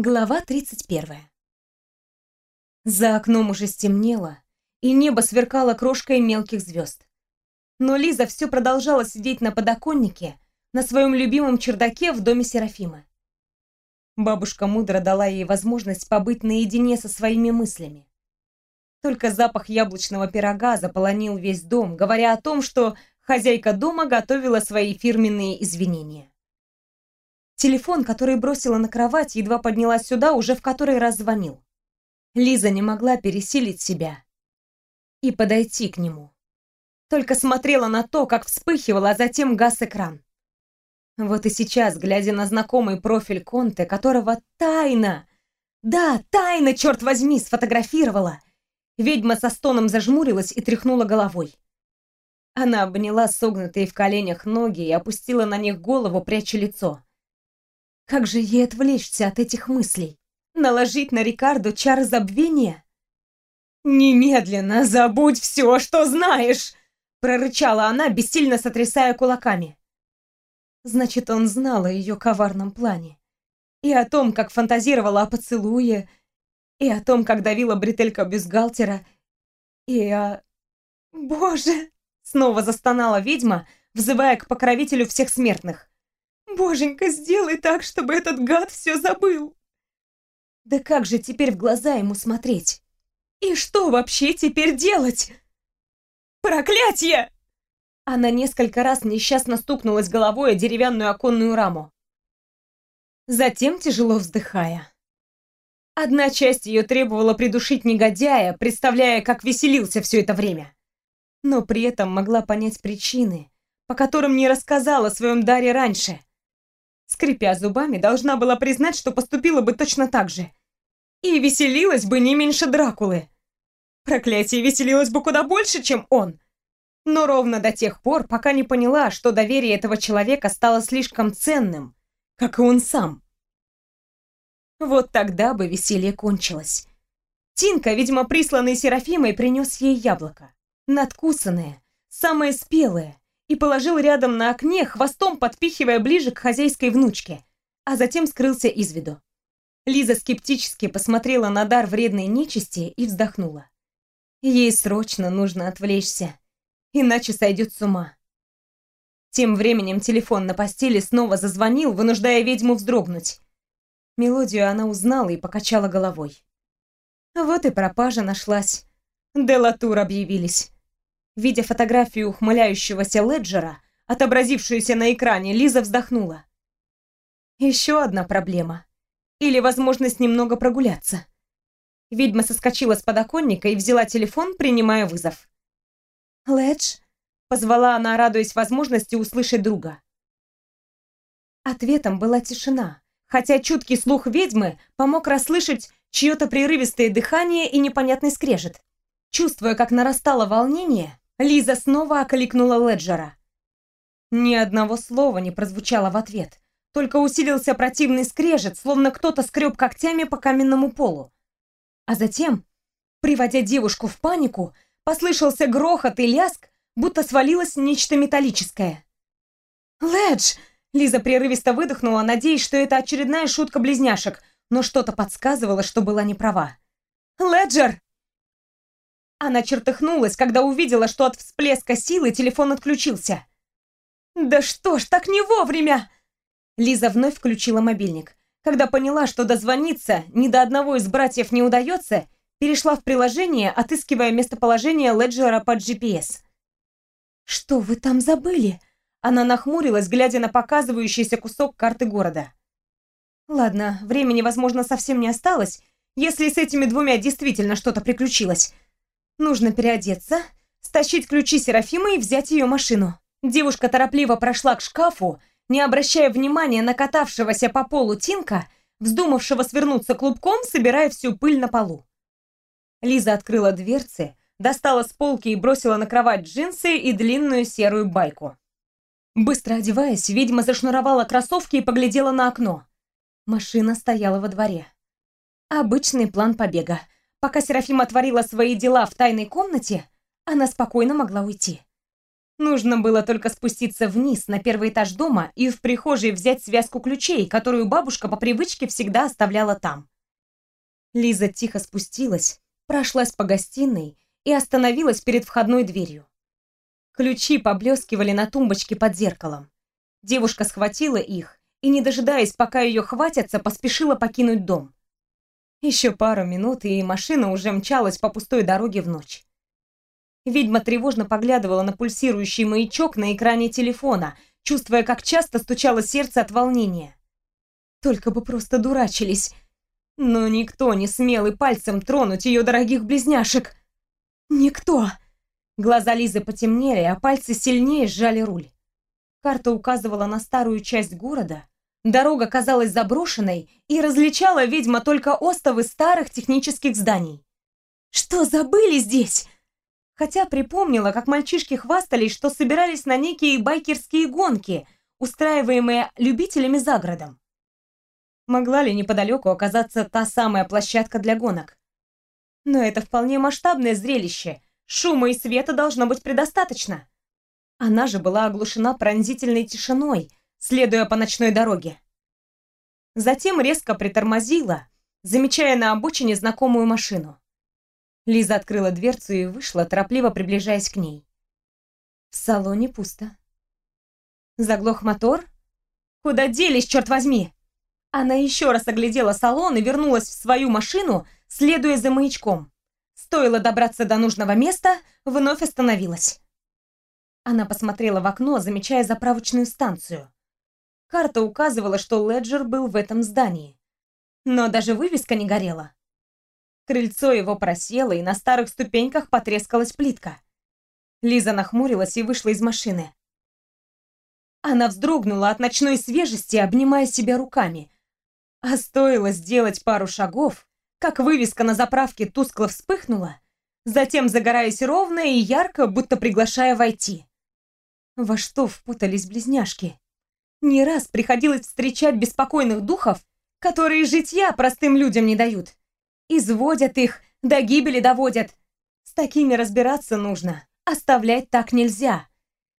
Глава 31. За окном уже стемнело, и небо сверкало крошкой мелких звезд. Но Лиза все продолжала сидеть на подоконнике, на своем любимом чердаке в доме Серафимы. Бабушка мудро дала ей возможность побыть наедине со своими мыслями. Только запах яблочного пирога заполонил весь дом, говоря о том, что хозяйка дома готовила свои фирменные извинения. Телефон, который бросила на кровать, едва поднялась сюда, уже в который раз звонил. Лиза не могла пересилить себя и подойти к нему. Только смотрела на то, как вспыхивал, а затем гас экран. Вот и сейчас, глядя на знакомый профиль Конте, которого тайно, да, тайно, черт возьми, сфотографировала, ведьма со стоном зажмурилась и тряхнула головой. Она обняла согнутые в коленях ноги и опустила на них голову, пряча лицо. Как же ей отвлечься от этих мыслей? Наложить на Рикардо чары забвения? «Немедленно забудь все, что знаешь!» прорычала она, бессильно сотрясая кулаками. Значит, он знал о ее коварном плане. И о том, как фантазировала о поцелуе, и о том, как давила бретелька бюстгальтера, и о... Боже! Снова застонала ведьма, взывая к покровителю всех смертных. Боженька, сделай так, чтобы этот гад все забыл. Да как же теперь в глаза ему смотреть? И что вообще теперь делать? Проклятье! Она несколько раз несчастно стукнулась головой о деревянную оконную раму. Затем, тяжело вздыхая. Одна часть ее требовала придушить негодяя, представляя, как веселился все это время. Но при этом могла понять причины, по которым не рассказала о своем даре раньше. Скрипя зубами, должна была признать, что поступила бы точно так же. И веселилась бы не меньше Дракулы. Проклятие веселилось бы куда больше, чем он. Но ровно до тех пор, пока не поняла, что доверие этого человека стало слишком ценным, как и он сам. Вот тогда бы веселье кончилось. Тинка, видимо, присланный Серафимой, принес ей яблоко. Надкусанное, самое спелое, и положил рядом на окне, хвостом подпихивая ближе к хозяйской внучке, а затем скрылся из виду. Лиза скептически посмотрела на дар вредной нечисти и вздохнула. Ей срочно нужно отвлечься, иначе сойдет с ума. Тем временем телефон на постели снова зазвонил, вынуждая ведьму вздрогнуть. Мелодию она узнала и покачала головой. Вот и пропажа нашлась. Делатур объявились. Видя фотографию ухмыляющегося Леджера, отобразившуюся на экране, Лиза вздохнула. Еще одна проблема. Или возможность немного прогуляться. Ведьма соскочила с подоконника и взяла телефон, принимая вызов. «Ледж?» — позвала она, радуясь возможности услышать друга. Ответом была тишина, хотя чуткий слух ведьмы помог расслышать чье-то прерывистое дыхание и непонятный скрежет. Чувствуя, как нарастало волнение, Лиза снова окликнула Леджера. Ни одного слова не прозвучало в ответ, только усилился противный скрежет, словно кто-то скреб когтями по каменному полу. А затем, приводя девушку в панику, послышался грохот и ляск, будто свалилось нечто металлическое. «Ледж!» — Лиза прерывисто выдохнула, надеясь, что это очередная шутка близняшек, но что-то подсказывало, что была неправа. «Леджер!» Она чертыхнулась, когда увидела, что от всплеска силы телефон отключился. «Да что ж, так не вовремя!» Лиза вновь включила мобильник. Когда поняла, что дозвониться ни до одного из братьев не удается, перешла в приложение, отыскивая местоположение Леджера под GPS. «Что вы там забыли?» Она нахмурилась, глядя на показывающийся кусок карты города. «Ладно, времени, возможно, совсем не осталось, если с этими двумя действительно что-то приключилось. Нужно переодеться, стащить ключи Серафимы и взять ее машину. Девушка торопливо прошла к шкафу, не обращая внимания на катавшегося по полу Тинка, вздумавшего свернуться клубком, собирая всю пыль на полу. Лиза открыла дверцы, достала с полки и бросила на кровать джинсы и длинную серую байку. Быстро одеваясь, ведьма зашнуровала кроссовки и поглядела на окно. Машина стояла во дворе. Обычный план побега — Пока Серафима творила свои дела в тайной комнате, она спокойно могла уйти. Нужно было только спуститься вниз на первый этаж дома и в прихожей взять связку ключей, которую бабушка по привычке всегда оставляла там. Лиза тихо спустилась, прошлась по гостиной и остановилась перед входной дверью. Ключи поблескивали на тумбочке под зеркалом. Девушка схватила их и, не дожидаясь, пока ее хватятся, поспешила покинуть дом. Еще пару минут, и машина уже мчалась по пустой дороге в ночь. Ведьма тревожно поглядывала на пульсирующий маячок на экране телефона, чувствуя, как часто стучало сердце от волнения. Только бы просто дурачились. Но никто не смел и пальцем тронуть ее дорогих близняшек. Никто. Глаза Лизы потемнели, а пальцы сильнее сжали руль. Карта указывала на старую часть города. Дорога казалась заброшенной, и различала ведьма только остовы старых технических зданий. Что забыли здесь? Хотя припомнила, как мальчишки хвастались, что собирались на некие байкерские гонки, устраиваемые любителями за городом. Могла ли неподалеку оказаться та самая площадка для гонок? Но это вполне масштабное зрелище. Шума и света должно быть предостаточно. Она же была оглушена пронзительной тишиной, следуя по ночной дороге. Затем резко притормозила, замечая на обочине знакомую машину. Лиза открыла дверцу и вышла, торопливо приближаясь к ней. В салоне пусто. Заглох мотор? Куда делись, черт возьми? Она еще раз оглядела салон и вернулась в свою машину, следуя за маячком. Стоило добраться до нужного места, вновь остановилась. Она посмотрела в окно, замечая заправочную станцию. Карта указывала, что Леджер был в этом здании. Но даже вывеска не горела. Крыльцо его просело, и на старых ступеньках потрескалась плитка. Лиза нахмурилась и вышла из машины. Она вздрогнула от ночной свежести, обнимая себя руками. А стоило сделать пару шагов, как вывеска на заправке тускло вспыхнула, затем загораясь ровно и ярко, будто приглашая войти. Во что впутались близняшки? Не раз приходилось встречать беспокойных духов, которые житья простым людям не дают. Изводят их, до гибели доводят. С такими разбираться нужно, оставлять так нельзя.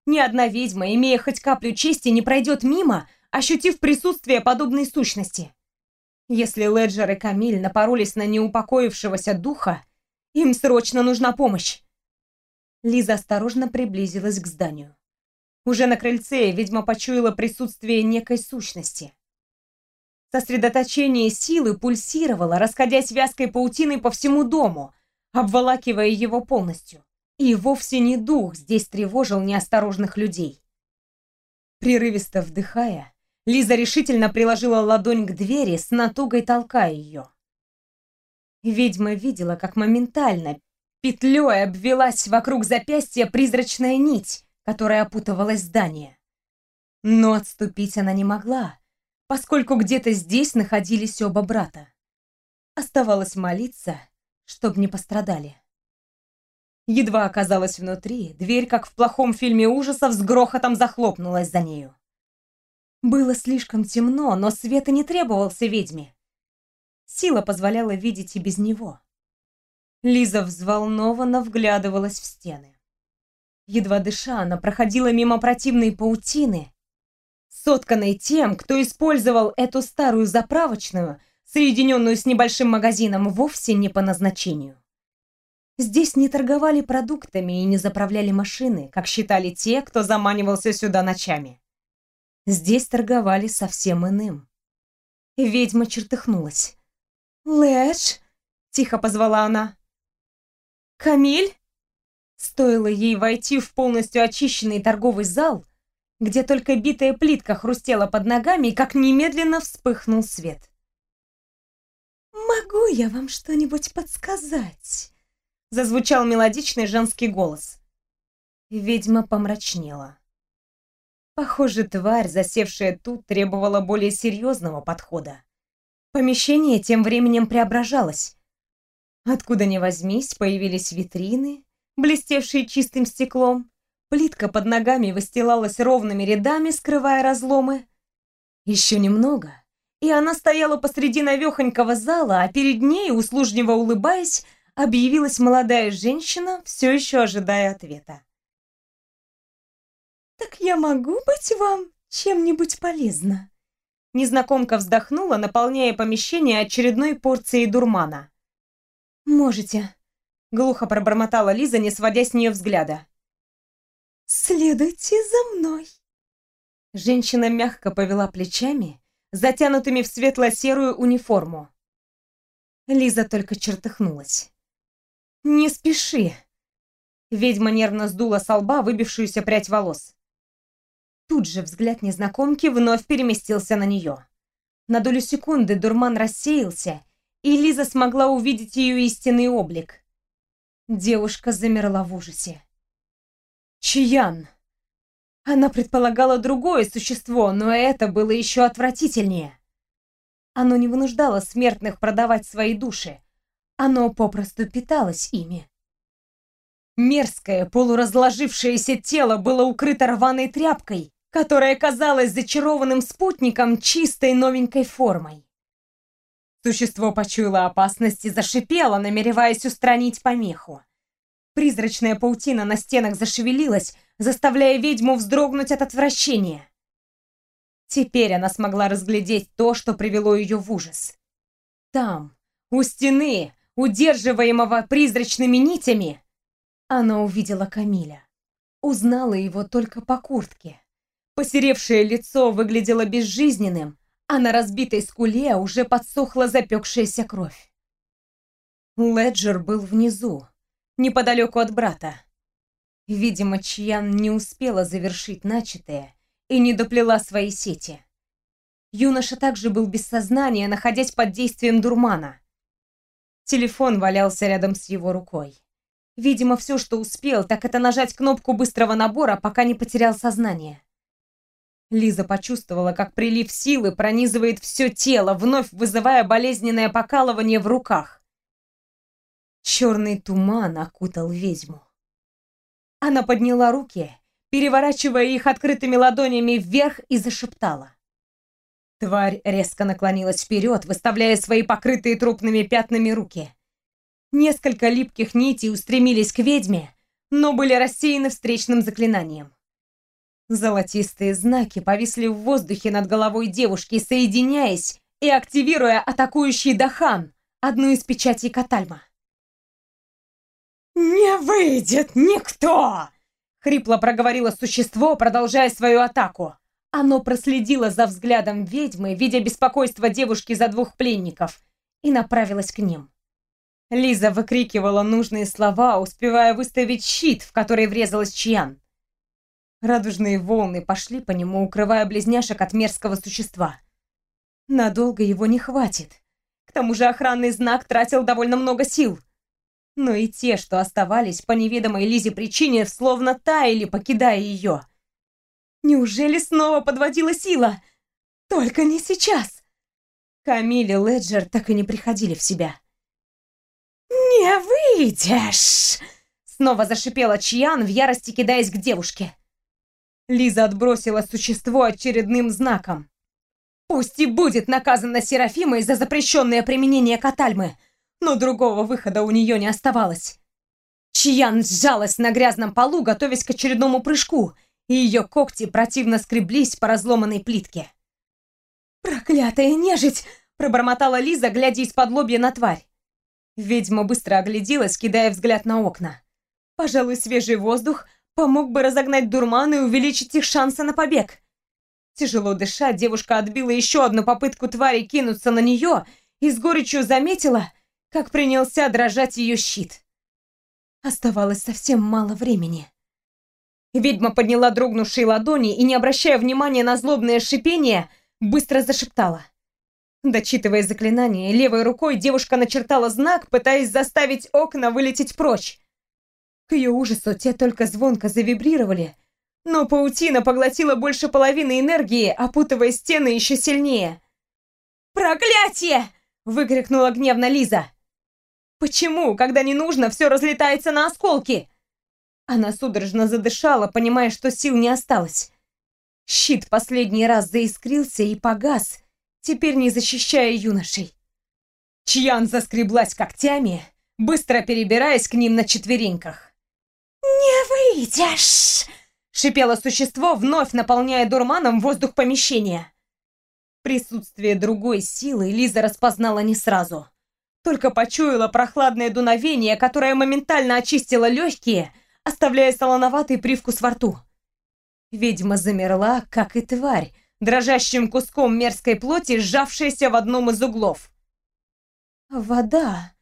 Ни одна ведьма, имея хоть каплю чести, не пройдет мимо, ощутив присутствие подобной сущности. Если Леджер и Камиль напоролись на неупокоившегося духа, им срочно нужна помощь. Лиза осторожно приблизилась к зданию. Уже на крыльце ведьма почуяла присутствие некой сущности. Сосредоточение силы пульсировало, расходясь вязкой паутиной по всему дому, обволакивая его полностью. И вовсе не дух здесь тревожил неосторожных людей. Прерывисто вдыхая, Лиза решительно приложила ладонь к двери, с натугой толкая ее. Ведьма видела, как моментально петлей обвелась вокруг запястья призрачная нить, которая опутывала здание. Но отступить она не могла, поскольку где-то здесь находились оба брата. Оставалось молиться, чтобы не пострадали. Едва оказалась внутри, дверь, как в плохом фильме ужасов, с грохотом захлопнулась за нею. Было слишком темно, но света не требовался ведьме. Сила позволяла видеть и без него. Лиза взволнованно вглядывалась в стены. Едва дыша, она проходила мимо противной паутины, сотканной тем, кто использовал эту старую заправочную, соединенную с небольшим магазином, вовсе не по назначению. Здесь не торговали продуктами и не заправляли машины, как считали те, кто заманивался сюда ночами. Здесь торговали совсем иным. Ведьма чертыхнулась. «Лэдж!» — тихо позвала она. «Камиль?» Стоило ей войти в полностью очищенный торговый зал, где только битая плитка хрустела под ногами, как немедленно вспыхнул свет. «Могу я вам что-нибудь подсказать?» Зазвучал мелодичный женский голос. Ведьма помрачнела. Похоже, тварь, засевшая тут, требовала более серьезного подхода. Помещение тем временем преображалось. Откуда ни возьмись, появились витрины, блестевшие чистым стеклом, Плитка под ногами выстилалась ровными рядами, скрывая разломы. Еще немного, и она стояла посреди навехонького зала, а перед ней, услужливо улыбаясь, объявилась молодая женщина, все еще ожидая ответа. «Так я могу быть вам чем-нибудь полезна?» Незнакомка вздохнула, наполняя помещение очередной порцией дурмана. «Можете», — глухо пробормотала Лиза, не сводя с нее взгляда. «Следуйте за мной». Женщина мягко повела плечами, затянутыми в светло-серую униформу. Лиза только чертыхнулась. «Не спеши!» Ведьма нервно сдула с лба выбившуюся прядь волос. Тут же взгляд незнакомки вновь переместился на нее. На долю секунды дурман рассеялся, и Лиза смогла увидеть ее истинный облик. Девушка замерла в ужасе. Чиян! Она предполагала другое существо, но это было еще отвратительнее. Оно не вынуждало смертных продавать свои души. Оно попросту питалось ими. Мерзкое, полуразложившееся тело было укрыто рваной тряпкой, которая казалась зачарованным спутником чистой новенькой формой. Существо почуяло опасность и зашипело, намереваясь устранить помеху. Призрачная паутина на стенах зашевелилась, заставляя ведьму вздрогнуть от отвращения. Теперь она смогла разглядеть то, что привело ее в ужас. Там, у стены, удерживаемого призрачными нитями, она увидела Камиля. Узнала его только по куртке. Посеревшее лицо выглядело безжизненным, а на разбитой скуле уже подсохла запекшаяся кровь. Леджер был внизу, неподалеку от брата. Видимо, Чьян не успела завершить начатое и не доплела свои сети. Юноша также был без сознания, находясь под действием дурмана. Телефон валялся рядом с его рукой. Видимо, все, что успел, так это нажать кнопку быстрого набора, пока не потерял сознание. Лиза почувствовала, как прилив силы пронизывает все тело, вновь вызывая болезненное покалывание в руках. Черный туман окутал ведьму. Она подняла руки, переворачивая их открытыми ладонями вверх и зашептала. Тварь резко наклонилась вперед, выставляя свои покрытые трупными пятнами руки. Несколько липких нитей устремились к ведьме, но были рассеяны встречным заклинанием. Золотистые знаки повисли в воздухе над головой девушки, соединяясь и активируя атакующий Дахан, одну из печатей Катальма. «Не выйдет никто!» — хрипло проговорило существо, продолжая свою атаку. Оно проследило за взглядом ведьмы, видя беспокойство девушки за двух пленников, и направилось к ним. Лиза выкрикивала нужные слова, успевая выставить щит, в который врезалась Чьян. Радужные волны пошли по нему, укрывая близняшек от мерзкого существа. Надолго его не хватит. К тому же охранный знак тратил довольно много сил. Но и те, что оставались по неведомой Лизе причине, словно таяли, покидая ее. Неужели снова подводила сила? Только не сейчас. Камиль и Леджер так и не приходили в себя. «Не выйдешь!» Снова зашипела Чьян в ярости, кидаясь к девушке. Лиза отбросила существо очередным знаком. Пусть и будет наказана Серафима за запрещенное применение катальмы, но другого выхода у нее не оставалось. Чьян сжалась на грязном полу, готовясь к очередному прыжку, и ее когти противно скреблись по разломанной плитке. «Проклятая нежить!» — пробормотала Лиза, глядя из-под лобья на тварь. Ведьма быстро огляделась, кидая взгляд на окна. Пожалуй, свежий воздух — помог бы разогнать дурман и увеличить их шансы на побег. Тяжело дыша, девушка отбила еще одну попытку твари кинуться на нее и с горечью заметила, как принялся дрожать ее щит. Оставалось совсем мало времени. Ведьма подняла дрогнувшие ладони и, не обращая внимания на злобное шипение, быстро зашептала. Дочитывая заклинание, левой рукой девушка начертала знак, пытаясь заставить окна вылететь прочь. К ее ужасу те только звонко завибрировали, но паутина поглотила больше половины энергии, опутывая стены еще сильнее. «Проклятие!» — выкрикнула гневно Лиза. «Почему, когда не нужно, все разлетается на осколки?» Она судорожно задышала, понимая, что сил не осталось. Щит последний раз заискрился и погас, теперь не защищая юношей. Чьян заскреблась когтями, быстро перебираясь к ним на четвереньках. «Не выйдешь!» шипело существо, вновь наполняя дурманом воздух помещения. Присутствие другой силы Лиза распознала не сразу. Только почуяла прохладное дуновение, которое моментально очистило легкие, оставляя солоноватый привкус во рту. Ведьма замерла, как и тварь, дрожащим куском мерзкой плоти, сжавшаяся в одном из углов. «Вода!»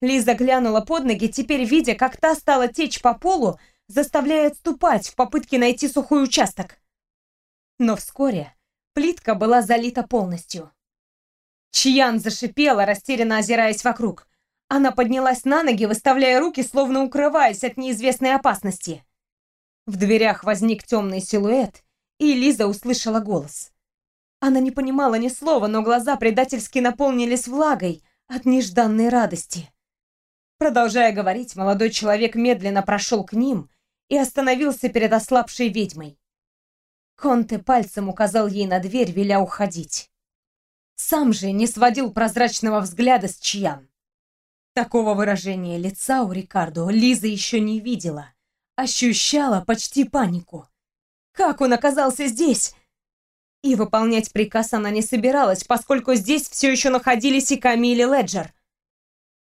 Лиза глянула под ноги, теперь видя, как та стала течь по полу, заставляя отступать в попытке найти сухой участок. Но вскоре плитка была залита полностью. Чьян зашипела, растерянно озираясь вокруг. Она поднялась на ноги, выставляя руки, словно укрываясь от неизвестной опасности. В дверях возник темный силуэт, и Лиза услышала голос. Она не понимала ни слова, но глаза предательски наполнились влагой от нежданной радости. Продолжая говорить, молодой человек медленно прошел к ним и остановился перед ослабшей ведьмой. Конте пальцем указал ей на дверь, веля уходить. Сам же не сводил прозрачного взгляда с Чьян. Такого выражения лица у Рикардо Лиза еще не видела. Ощущала почти панику. Как он оказался здесь? И выполнять приказ она не собиралась, поскольку здесь все еще находились и Камиль и Леджер.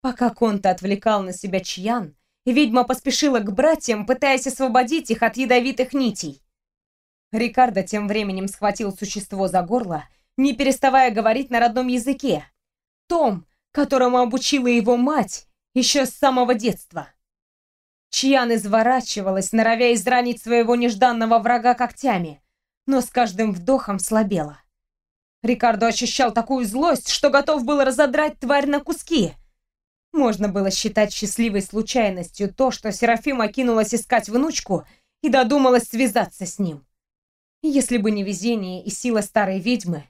Пока Конта отвлекал на себя Чьян, ведьма поспешила к братьям, пытаясь освободить их от ядовитых нитей. Рикардо тем временем схватил существо за горло, не переставая говорить на родном языке, том, которому обучила его мать еще с самого детства. Чьян изворачивалась, норовя изранить своего нежданного врага когтями, но с каждым вдохом слабела. Рикардо ощущал такую злость, что готов был разодрать тварь на куски. Можно было считать счастливой случайностью то, что Серафима кинулась искать внучку и додумалась связаться с ним. Если бы не везение и сила старой ведьмы,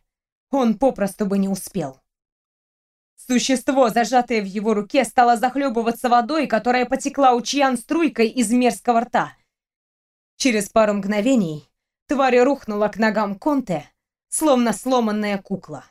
он попросту бы не успел. Существо, зажатое в его руке, стало захлебываться водой, которая потекла у Чьян струйкой из мерзкого рта. Через пару мгновений тварь рухнула к ногам Конте, словно сломанная кукла.